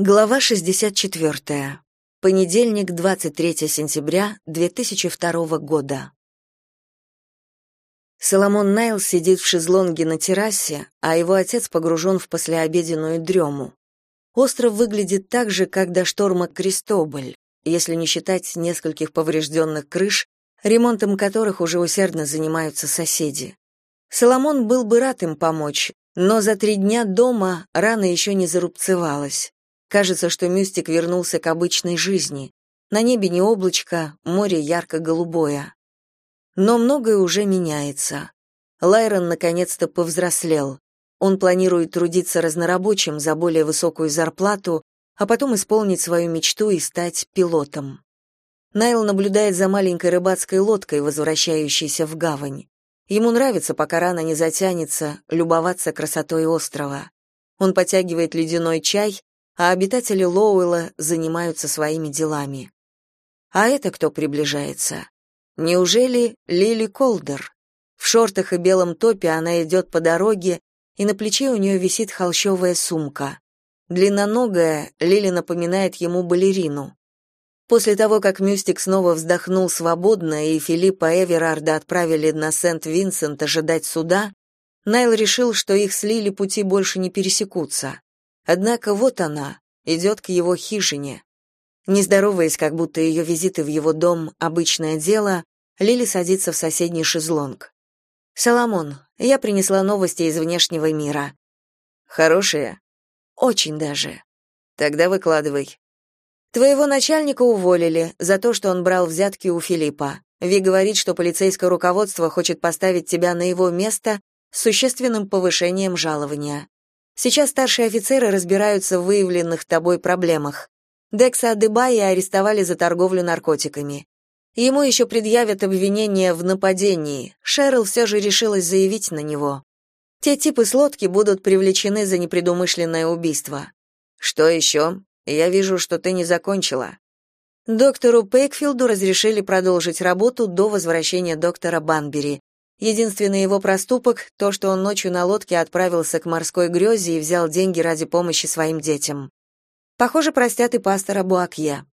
Глава 64. Понедельник, 23 сентября 2002 года. Соломон Найл сидит в шезлонге на террасе, а его отец погружен в послеобеденную дрему. Остров выглядит так же, как до шторма Кристоболь, если не считать нескольких поврежденных крыш, ремонтом которых уже усердно занимаются соседи. Соломон был бы рад им помочь, но за три дня дома рана еще не зарубцевалась. Кажется, что Мюстик вернулся к обычной жизни. На небе не облачко, море ярко-голубое. Но многое уже меняется. Лайрон наконец-то повзрослел. Он планирует трудиться разнорабочим за более высокую зарплату, а потом исполнить свою мечту и стать пилотом. Найл наблюдает за маленькой рыбацкой лодкой, возвращающейся в гавань. Ему нравится, пока рана не затянется, любоваться красотой острова. Он потягивает ледяной чай а обитатели Лоуэлла занимаются своими делами. А это кто приближается? Неужели Лили Колдер? В шортах и белом топе она идет по дороге, и на плече у нее висит холщовая сумка. Длинноногая, Лили напоминает ему балерину. После того, как Мюстик снова вздохнул свободно и Филиппа Эверарда отправили на Сент-Винсент ожидать суда, Найл решил, что их с Лили пути больше не пересекутся. Однако вот она, идет к его хижине. Не здороваясь, как будто ее визиты в его дом — обычное дело, Лили садится в соседний шезлонг. «Соломон, я принесла новости из внешнего мира». «Хорошие?» «Очень даже». «Тогда выкладывай». «Твоего начальника уволили за то, что он брал взятки у Филиппа. Ви говорит, что полицейское руководство хочет поставить тебя на его место с существенным повышением жалования. Сейчас старшие офицеры разбираются в выявленных тобой проблемах. Декса Адебая арестовали за торговлю наркотиками. Ему еще предъявят обвинение в нападении. Шерил все же решилась заявить на него. Те типы с лодки будут привлечены за непредумышленное убийство. Что еще? Я вижу, что ты не закончила. Доктору Пейкфилду разрешили продолжить работу до возвращения доктора Банбери. Единственный его проступок — то, что он ночью на лодке отправился к морской грезе и взял деньги ради помощи своим детям. Похоже, простят и пастора Буакье.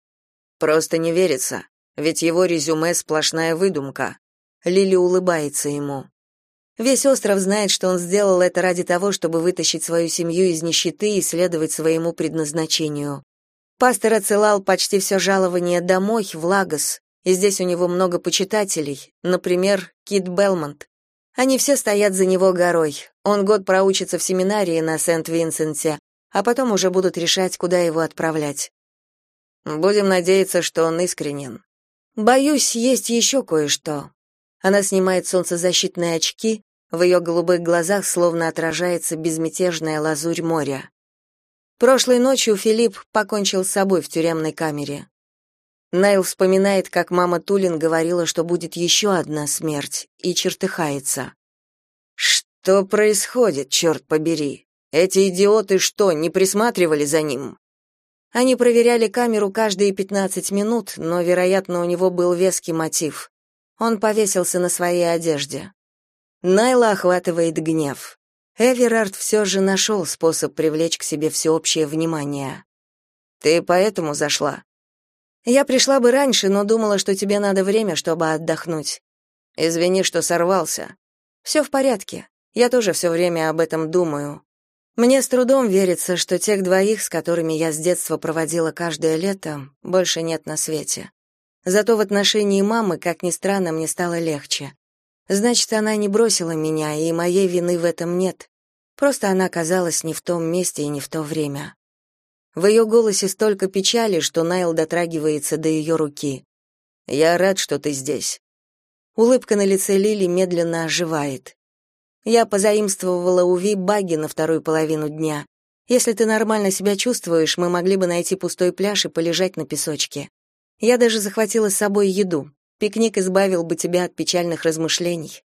Просто не верится, ведь его резюме — сплошная выдумка. Лили улыбается ему. Весь остров знает, что он сделал это ради того, чтобы вытащить свою семью из нищеты и следовать своему предназначению. Пастор отсылал почти все жалование домой, в Лагос, и здесь у него много почитателей, например, Кит Белмонт. Они все стоят за него горой. Он год проучится в семинарии на Сент-Винсенте, а потом уже будут решать, куда его отправлять. Будем надеяться, что он искренен. Боюсь, есть еще кое-что. Она снимает солнцезащитные очки, в ее голубых глазах словно отражается безмятежная лазурь моря. Прошлой ночью Филипп покончил с собой в тюремной камере. Найл вспоминает, как мама Тулин говорила, что будет еще одна смерть, и чертыхается. «Что происходит, черт побери? Эти идиоты что, не присматривали за ним?» Они проверяли камеру каждые 15 минут, но, вероятно, у него был веский мотив. Он повесился на своей одежде. Найла охватывает гнев. Эверард все же нашел способ привлечь к себе всеобщее внимание. «Ты поэтому зашла?» Я пришла бы раньше, но думала, что тебе надо время, чтобы отдохнуть. Извини, что сорвался. Все в порядке. Я тоже все время об этом думаю. Мне с трудом верится, что тех двоих, с которыми я с детства проводила каждое лето, больше нет на свете. Зато в отношении мамы, как ни странно, мне стало легче. Значит, она не бросила меня, и моей вины в этом нет. Просто она оказалась не в том месте и не в то время. В ее голосе столько печали, что Найл дотрагивается до ее руки. «Я рад, что ты здесь». Улыбка на лице Лили медленно оживает. «Я позаимствовала у Ви баги на вторую половину дня. Если ты нормально себя чувствуешь, мы могли бы найти пустой пляж и полежать на песочке. Я даже захватила с собой еду. Пикник избавил бы тебя от печальных размышлений».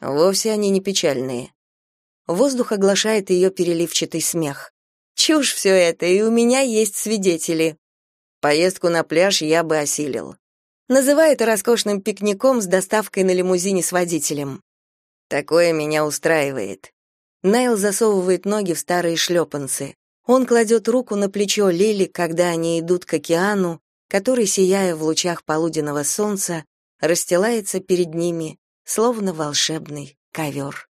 «Вовсе они не печальные». Воздух оглашает ее переливчатый смех. Чушь все это, и у меня есть свидетели. Поездку на пляж я бы осилил. Называй это роскошным пикником с доставкой на лимузине с водителем. Такое меня устраивает. Найл засовывает ноги в старые шлепанцы. Он кладет руку на плечо Лили, когда они идут к океану, который, сияя в лучах полуденного солнца, расстилается перед ними, словно волшебный ковер.